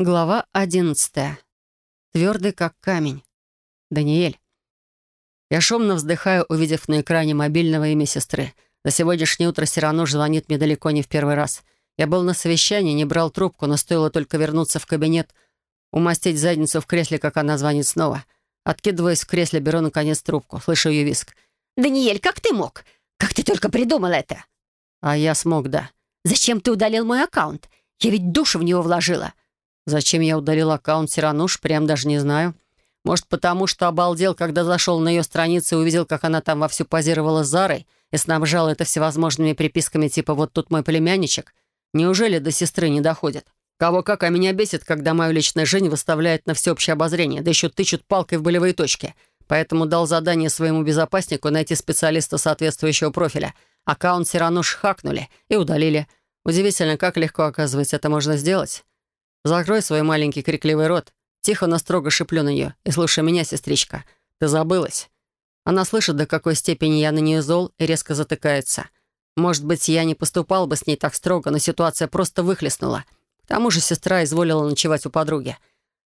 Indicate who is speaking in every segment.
Speaker 1: Глава одиннадцатая. Твердый, как камень. Даниэль. Я шумно вздыхаю, увидев на экране мобильного имя сестры. За сегодняшнее утро Сирануш звонит мне далеко не в первый раз. Я был на совещании, не брал трубку, но стоило только вернуться в кабинет, умастить задницу в кресле, как она звонит снова. Откидываясь в кресле, беру, наконец, трубку. Слышу ее виск.
Speaker 2: «Даниэль, как ты мог? Как ты только придумал это?»
Speaker 1: А я смог, да.
Speaker 2: «Зачем ты удалил мой аккаунт? Я ведь душу в него вложила».
Speaker 1: Зачем я удалил аккаунт Сирануш, прям даже не знаю. Может, потому что обалдел, когда зашел на ее страницу и увидел, как она там вовсю позировала с Зарой и снабжала это всевозможными приписками типа «вот тут мой племянничек». Неужели до сестры не доходит? Кого как, а меня бесит, когда мою личную жизнь выставляет на всеобщее обозрение, да еще тычут палкой в болевые точки. Поэтому дал задание своему безопаснику найти специалиста соответствующего профиля. Аккаунт Сирануш хакнули и удалили. Удивительно, как легко, оказывается, это можно сделать. Закрой свой маленький крикливый рот. Тихо, но строго шиплю на нее. И слушай меня, сестричка. Ты забылась. Она слышит, до какой степени я на нее зол, и резко затыкается. Может быть, я не поступал бы с ней так строго, но ситуация просто выхлестнула. К тому же сестра изволила ночевать у подруги.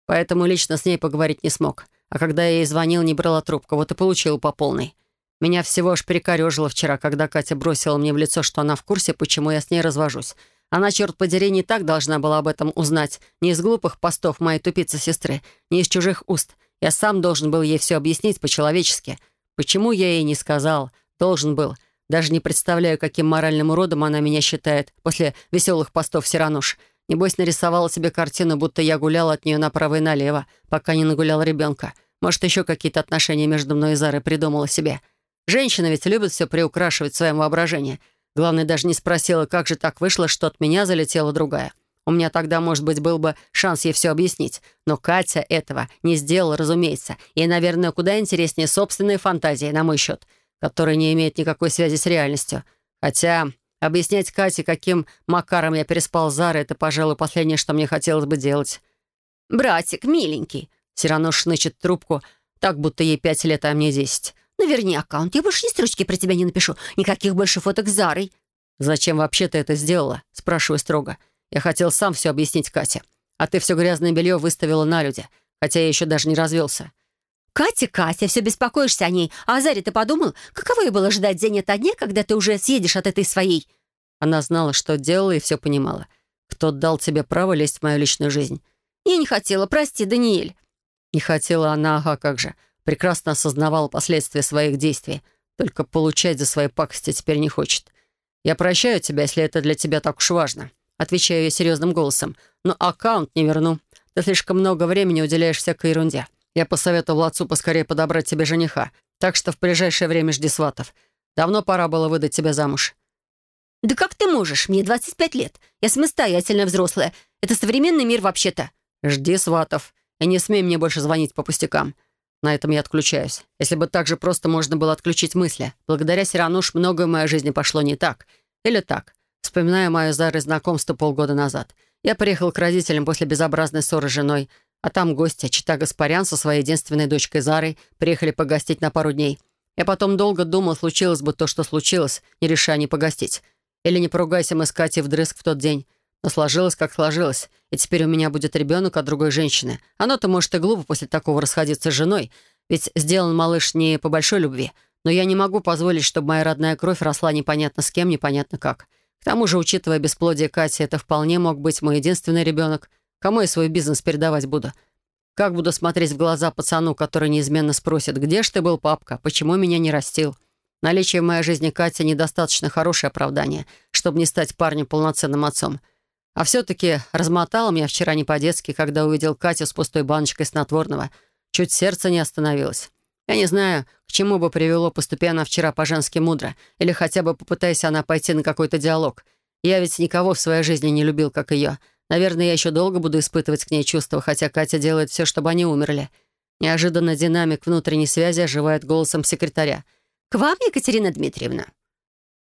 Speaker 1: Поэтому лично с ней поговорить не смог. А когда я ей звонил, не брала трубку, вот и получил по полной. Меня всего аж перекорежило вчера, когда Катя бросила мне в лицо, что она в курсе, почему я с ней развожусь. Она, черт подери, не так должна была об этом узнать. Не из глупых постов моей тупицы-сестры, не из чужих уст. Я сам должен был ей все объяснить по-человечески. Почему я ей не сказал? Должен был. Даже не представляю, каким моральным уродом она меня считает после веселых постов Сирануш. Небось, нарисовала себе картину, будто я гулял от нее направо и налево, пока не нагулял ребенка. Может, еще какие-то отношения между мной и Зарой придумала себе. Женщины ведь любят все приукрашивать своим воображением. Главное, даже не спросила, как же так вышло, что от меня залетела другая. У меня тогда, может быть, был бы шанс ей все объяснить. Но Катя этого не сделала, разумеется. И, наверное, куда интереснее собственные фантазии, на мой счет, которые не имеют никакой связи с реальностью. Хотя объяснять Кате, каким макаром я переспал Зары, это, пожалуй, последнее, что мне хотелось бы делать.
Speaker 2: «Братик, миленький», —
Speaker 1: Сирано шнычет трубку, так, будто ей пять лет, а мне десять.
Speaker 2: Ну, верни аккаунт. Я больше ни строчки про тебя не напишу. Никаких больше фоток с Зарой».
Speaker 1: «Зачем вообще ты это сделала?» — спрашиваю строго. «Я хотел сам все объяснить Кате. А ты все грязное белье выставила на люди, хотя я еще даже не развелся».
Speaker 2: «Катя, Катя, все беспокоишься о ней. А о Заре ты подумал? Каково ей было ждать день ото дня, когда ты уже съедешь от этой своей?»
Speaker 1: Она знала, что делала, и все понимала. «Кто дал тебе право лезть в мою личную жизнь?»
Speaker 2: «Я не хотела. Прости, Даниэль».
Speaker 1: «Не хотела она, ага, как же прекрасно осознавала последствия своих действий, только получать за свои пакости теперь не хочет. «Я прощаю тебя, если это для тебя так уж важно», отвечаю я серьезным голосом, «но аккаунт не верну. Ты слишком много времени уделяешь всякой ерунде. Я посоветовал отцу поскорее подобрать тебе жениха, так что в ближайшее время жди сватов. Давно пора было выдать тебя замуж».
Speaker 2: «Да как ты можешь? Мне 25 лет. Я самостоятельная взрослая. Это современный мир вообще-то».
Speaker 1: «Жди сватов. И не смей мне больше звонить по пустякам. На этом я отключаюсь. Если бы так же просто можно было отключить мысли. Благодаря Сирануш многое в моей жизни пошло не так. Или так. Вспоминаю мое Зары знакомство полгода назад. Я приехал к родителям после безобразной ссоры с женой, а там гости, чита Гаспарян со своей единственной дочкой Зарой, приехали погостить на пару дней. Я потом долго думал, случилось бы то, что случилось, не решая не погостить. Или не поругайся мы с Катей вдрызг в тот день. Но сложилось, как сложилось. И теперь у меня будет ребенок от другой женщины. Оно-то, может, и глупо после такого расходиться с женой, ведь сделан малыш не по большой любви. Но я не могу позволить, чтобы моя родная кровь росла непонятно с кем, непонятно как. К тому же, учитывая бесплодие Кати, это вполне мог быть мой единственный ребенок. Кому я свой бизнес передавать буду? Как буду смотреть в глаза пацану, который неизменно спросит, где ж ты был, папка, почему меня не растил? Наличие в моей жизни Кати недостаточно хорошее оправдание, чтобы не стать парнем полноценным отцом. А все-таки размотал меня вчера не по-детски, когда увидел Катю с пустой баночкой снотворного. Чуть сердце не остановилось. Я не знаю, к чему бы привело, поступи она вчера по-женски мудро, или хотя бы попытаясь она пойти на какой-то диалог. Я ведь никого в своей жизни не любил, как ее. Наверное, я еще долго буду испытывать к ней чувства, хотя Катя делает все, чтобы они умерли. Неожиданно динамик внутренней связи оживает голосом секретаря.
Speaker 2: «К вам, Екатерина Дмитриевна?»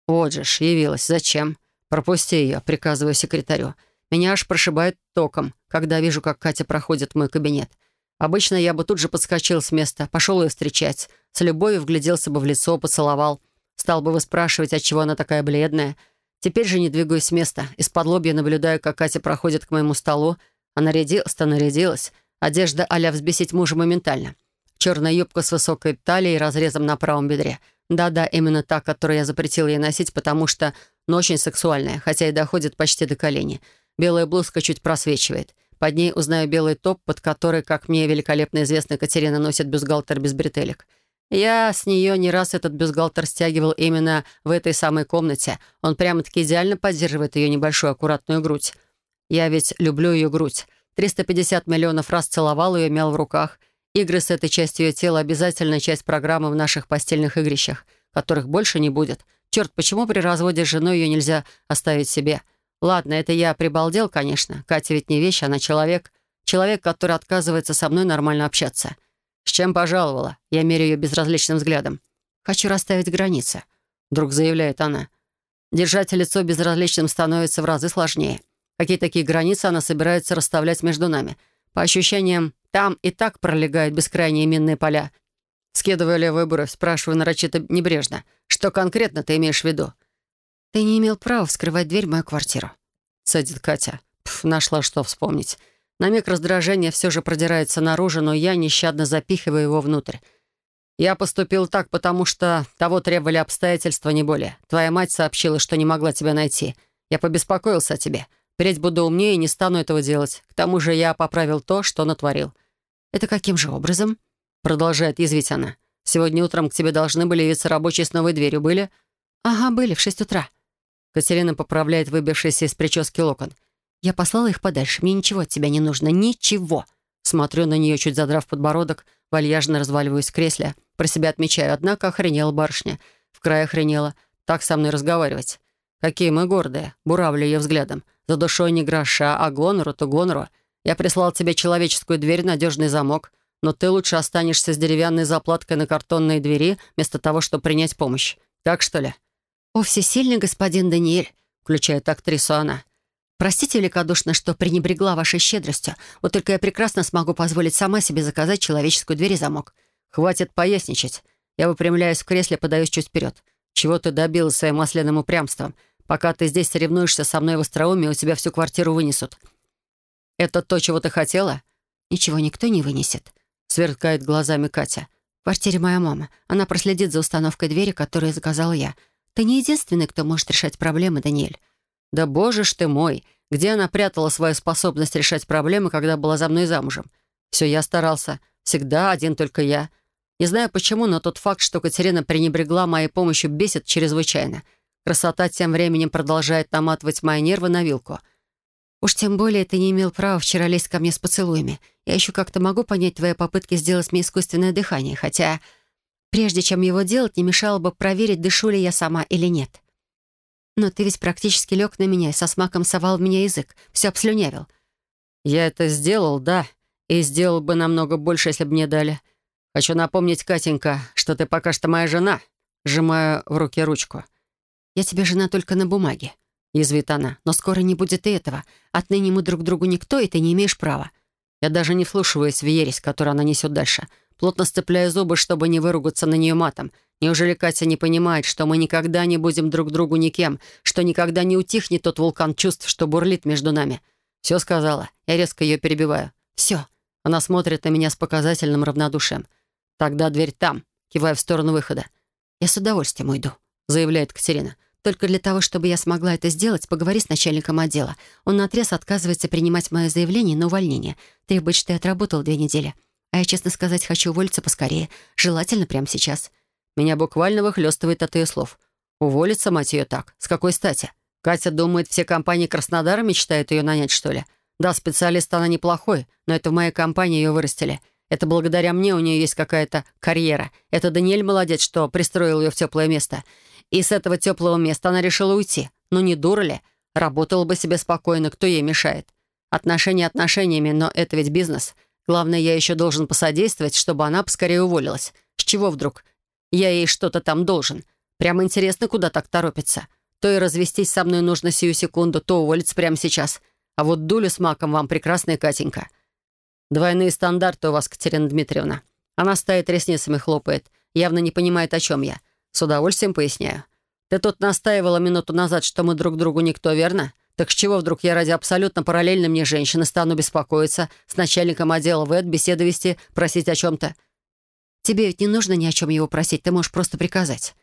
Speaker 1: «Вот же ж, явилась. Зачем?» «Пропусти ее», — приказываю секретарю. Меня аж прошибает током, когда вижу, как Катя проходит в мой кабинет. Обычно я бы тут же подскочил с места, пошел ее встречать. С любовью вгляделся бы в лицо, поцеловал. Стал бы выспрашивать, отчего она такая бледная. Теперь же не двигаюсь с места. Из-под лобья наблюдаю, как Катя проходит к моему столу, А нарядилась-то нарядилась. Одежда а взбесить мужа моментально. Черная юбка с высокой талией и разрезом на правом бедре. Да-да, именно та, которую я запретила ей носить, потому что, ну, очень сексуальная, хотя и доходит почти до колени. Белая блузка чуть просвечивает. Под ней узнаю белый топ, под который, как мне великолепно известно, Катерина носит бюстгальтер без бретелек. Я с нее не раз этот бюстгальтер стягивал именно в этой самой комнате. Он прямо-таки идеально поддерживает ее небольшую аккуратную грудь. Я ведь люблю ее грудь. 350 миллионов раз целовал ее, мял в руках. Игры с этой частью ее тела — обязательная часть программы в наших постельных игрищах, которых больше не будет. Черт, почему при разводе с женой ее нельзя оставить себе? Ладно, это я прибалдел, конечно. Катя ведь не вещь, она человек. Человек, который отказывается со мной нормально общаться. «С чем пожаловала?» Я меряю ее безразличным взглядом. «Хочу расставить границы», — вдруг заявляет она. Держать лицо безразличным становится в разы сложнее. Какие такие границы она собирается расставлять между нами? По ощущениям, там и так пролегают бескрайние минные поля. Скидываю левую бровь, спрашиваю нарочито небрежно. «Что конкретно ты имеешь в виду?»
Speaker 2: «Ты не имел права вскрывать дверь в мою квартиру», —
Speaker 1: цедит Катя. Пф, нашла что вспомнить. На миг раздражение все же продирается наружу, но я нещадно запихиваю его внутрь. Я поступил так, потому что того требовали обстоятельства, не более. Твоя мать сообщила, что не могла тебя найти. Я побеспокоился о тебе. Впредь буду умнее и не стану этого делать. К тому же я поправил то, что натворил».
Speaker 2: «Это каким же образом?»
Speaker 1: Продолжает язвить она. «Сегодня утром к тебе должны были явиться рабочие с новой дверью. Были?»
Speaker 2: «Ага, были, в шесть утра».
Speaker 1: Катерина поправляет выбившийся из прически локон.
Speaker 2: Я послала их подальше. Мне ничего от тебя не нужно. Ничего.
Speaker 1: Смотрю на нее, чуть задрав подбородок, вальяжно разваливаюсь в кресле. Про себя отмечаю. Однако охренела барышня. В край охренела. Так со мной разговаривать. Какие мы гордые. Буравлю ее взглядом. За душой не гроша, а гонору то гонору. Я прислал тебе человеческую дверь, надежный замок. Но ты лучше останешься с деревянной заплаткой на картонной двери, вместо того, чтобы принять помощь. Так что ли?
Speaker 2: «О, всесильный господин Даниэль», — включает актрису она. Простите великодушно, что пренебрегла вашей щедростью. Вот только я прекрасно смогу позволить сама себе заказать человеческую дверь и замок.
Speaker 1: Хватит поясничать. Я выпрямляюсь в кресле, подаюсь чуть вперед. Чего ты добилась своим масляным упрямством? Пока ты здесь соревнуешься со мной в остроумии, у тебя всю квартиру вынесут. Это то, чего ты хотела?
Speaker 2: Ничего никто не вынесет.
Speaker 1: Сверкает глазами Катя.
Speaker 2: В квартире моя мама. Она проследит за установкой двери, которую заказал я. Ты не единственный, кто может решать проблемы, Даниэль.
Speaker 1: Да боже ж ты мой! Где она прятала свою способность решать проблемы, когда была за мной замужем? Все я старался. Всегда один только я. Не знаю почему, но тот факт, что Катерина пренебрегла моей помощью, бесит чрезвычайно. Красота тем временем продолжает наматывать мои нервы на вилку.
Speaker 2: Уж тем более ты не имел права вчера лезть ко мне с поцелуями. Я еще как-то могу понять твои попытки сделать мне искусственное дыхание, хотя прежде чем его делать, не мешало бы проверить, дышу ли я сама или нет. Но ты ведь практически лег на меня и со смаком совал в меня язык, все обслюнявил.
Speaker 1: Я это сделал, да, и сделал бы намного больше, если бы мне дали. Хочу напомнить, Катенька, что ты пока что моя жена. Сжимаю в руке ручку.
Speaker 2: Я тебе жена только на бумаге, язвит она. Но скоро не будет и этого. Отныне мы друг другу никто, и ты не имеешь права.
Speaker 1: Я даже не вслушиваюсь в ересь, которую она несет дальше. Плотно сцепляю зубы, чтобы не выругаться на нее матом. Неужели Катя не понимает, что мы никогда не будем друг другу никем, что никогда не утихнет тот вулкан чувств, что бурлит между нами? Все сказала. Я резко ее перебиваю. Все. Она смотрит на меня с показательным равнодушием. Тогда дверь там, кивая в сторону выхода.
Speaker 2: «Я с удовольствием уйду», — заявляет Катерина. «Только для того, чтобы я смогла это сделать, поговори с начальником отдела. Он наотрез отказывается принимать мое заявление на увольнение. Требует, что я отработал две недели. А я, честно сказать, хочу уволиться поскорее. Желательно прямо сейчас.
Speaker 1: Меня буквально выхлестывает от ее слов. Уволиться, мать ее, так. С какой стати? Катя думает, все компании Краснодара мечтают ее нанять, что ли? Да, специалист она неплохой, но это в моей компании ее вырастили. Это благодаря мне у нее есть какая-то карьера. Это Даниэль молодец, что пристроил ее в теплое место. И с этого теплого места она решила уйти. Ну не дура ли? Работала бы себе спокойно, кто ей мешает? Отношения отношениями, но это ведь бизнес. Главное, я еще должен посодействовать, чтобы она поскорее уволилась. С чего вдруг? Я ей что-то там должен. Прямо интересно, куда так торопится. То и развестись со мной нужно сию секунду, то уволиться прямо сейчас. А вот дулю с маком вам прекрасная Катенька. Двойные стандарты у вас, Катерина Дмитриевна. Она стоит ресницами хлопает, явно не понимает, о чем я. С удовольствием поясняю. Ты тут настаивала минуту назад, что мы друг другу никто, верно? Так с чего вдруг я ради абсолютно параллельной мне женщины стану беспокоиться, с начальником отдела ВЭД беседы вести, просить о чем-то?
Speaker 2: Тебе ведь не нужно ни о чем его просить, ты можешь просто приказать.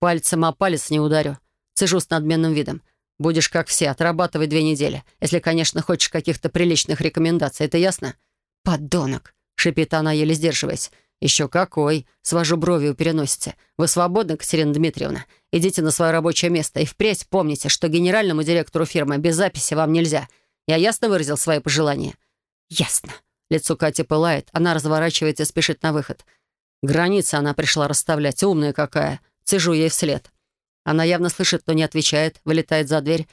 Speaker 1: Пальцем о палец не ударю. Цежу с надменным видом. Будешь как все, отрабатывай две недели. Если, конечно, хочешь каких-то приличных рекомендаций. Это ясно?
Speaker 2: «Подонок!»
Speaker 1: — шипит она, еле сдерживаясь. «Еще какой!» — свожу брови у переносицы. «Вы свободны, Катерина Дмитриевна? Идите на свое рабочее место и впредь помните, что генеральному директору фирмы без записи вам нельзя. Я ясно выразил свои пожелания?»
Speaker 2: «Ясно».
Speaker 1: Лицо Кати пылает. Она разворачивается и спешит на выход. Границы она пришла расставлять. Умная какая. Цежу ей вслед. Она явно слышит, но не отвечает, вылетает за дверь.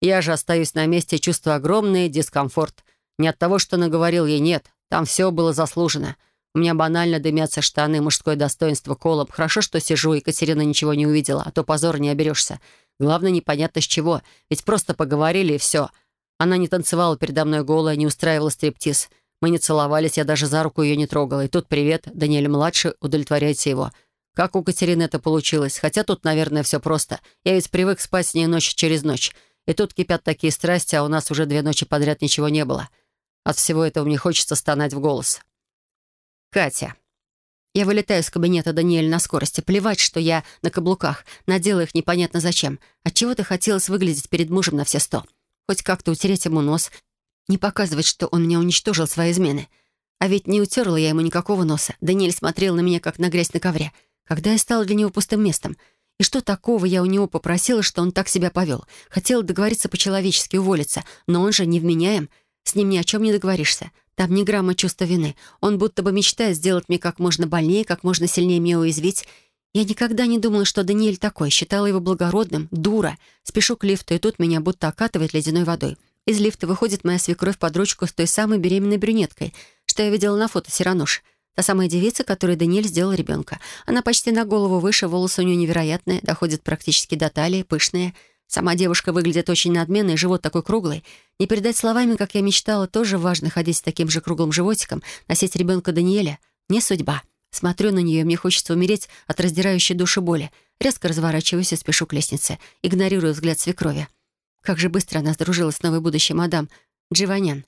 Speaker 1: Я же остаюсь на месте и чувствую огромный дискомфорт. Не от того, что наговорил ей «нет». Там все было заслужено. У меня банально дымятся штаны, мужское достоинство колом. Хорошо, что сижу, и Катерина ничего не увидела, а то позор не оберешься. Главное, непонятно с чего. Ведь просто поговорили, и все. Она не танцевала передо мной голая, не устраивала стриптиз. Мы не целовались, я даже за руку ее не трогала. И тут привет, Даниэль-младший, удовлетворяйте его. Как у Катерины это получилось? Хотя тут, наверное, все просто. Я ведь привык спать с ней ночь через ночь. И тут кипят такие страсти, а у нас уже две ночи подряд ничего не было. От всего этого мне хочется стонать в голос. Катя. Я вылетаю из кабинета Даниэля на скорости. Плевать, что я на каблуках. Надела их непонятно зачем. Отчего-то хотелось выглядеть перед мужем на все сто. Хоть как-то утереть ему нос. Не показывать, что он меня уничтожил свои измены. А ведь не утерла я ему никакого носа. Даниэль смотрел на меня, как на грязь на ковре когда я стала для него пустым местом. И что такого я у него попросила, что он так себя повел? Хотела договориться по-человечески, уволиться, но он же невменяем. С ним ни о чем не договоришься. Там ни грамма чувства вины. Он будто бы мечтает сделать мне как можно больнее, как можно сильнее меня уязвить. Я никогда не думала, что Даниэль такой. Считала его благородным. Дура. Спешу к лифту, и тут меня будто окатывает ледяной водой. Из лифта выходит моя свекровь под ручку с той самой беременной брюнеткой, что я видела на фото Сирануш. Та самая девица, которой Даниэль сделал ребенка. Она почти на голову выше, волосы у нее невероятные, доходят практически до талии, пышные. Сама девушка выглядит очень надменной, живот такой круглый. Не передать словами, как я мечтала, тоже важно ходить с таким же круглым животиком, носить ребенка Даниэля. Не судьба. Смотрю на нее, мне хочется умереть от раздирающей души боли. Резко разворачиваюсь и спешу к лестнице, игнорирую взгляд свекрови. Как же быстро она сдружилась с новой будущей мадам Дживанян.